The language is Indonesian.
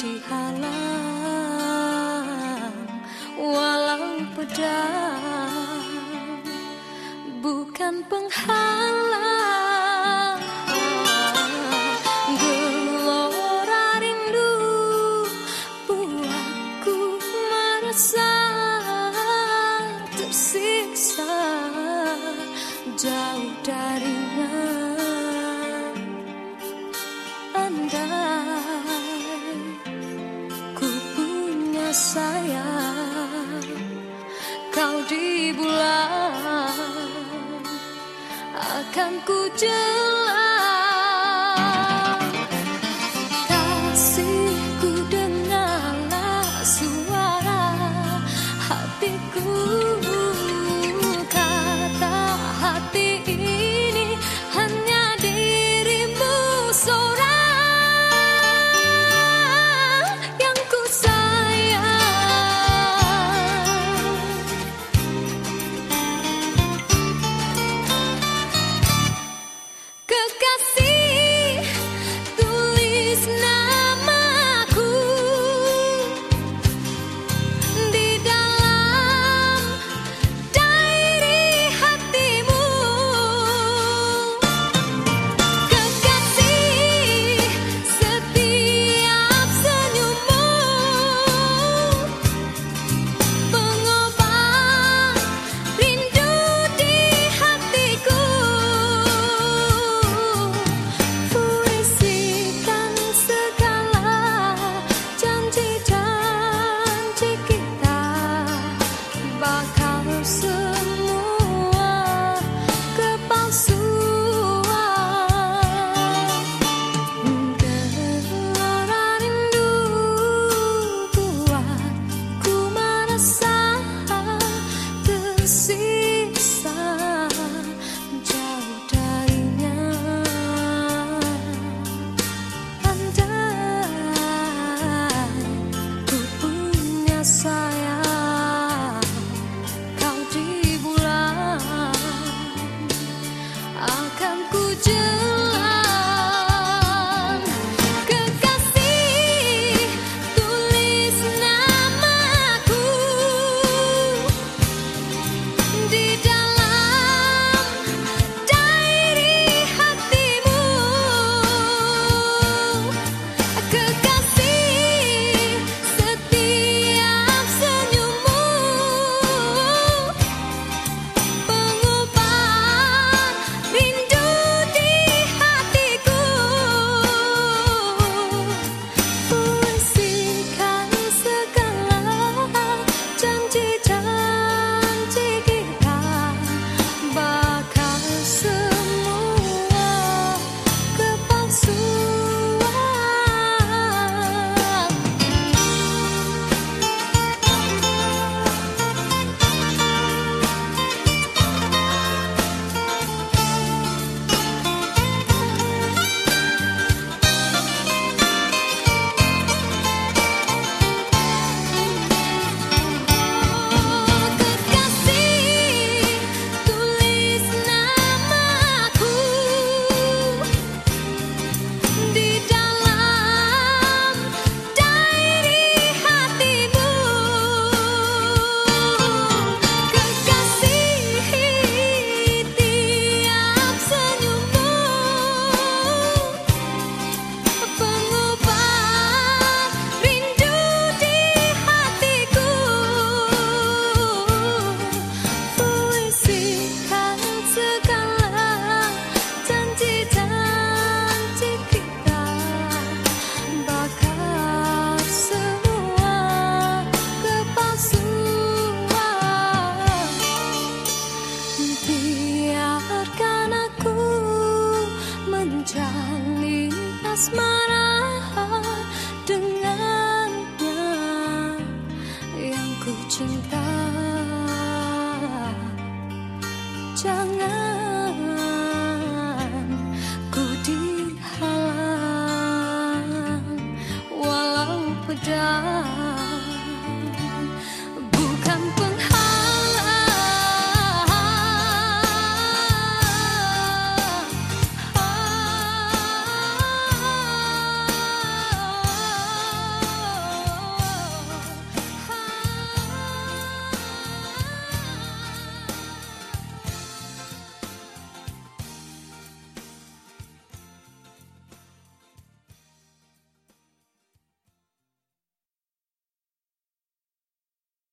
Dihalang walau pedang bukan penghalang. jauh darinya sayang Kau di bulan akan ku jelas tersisa jauh darinya. Andai ku punya jalin asmara dengannya yang ku cinta. Jangan ku dihalang walau pedang.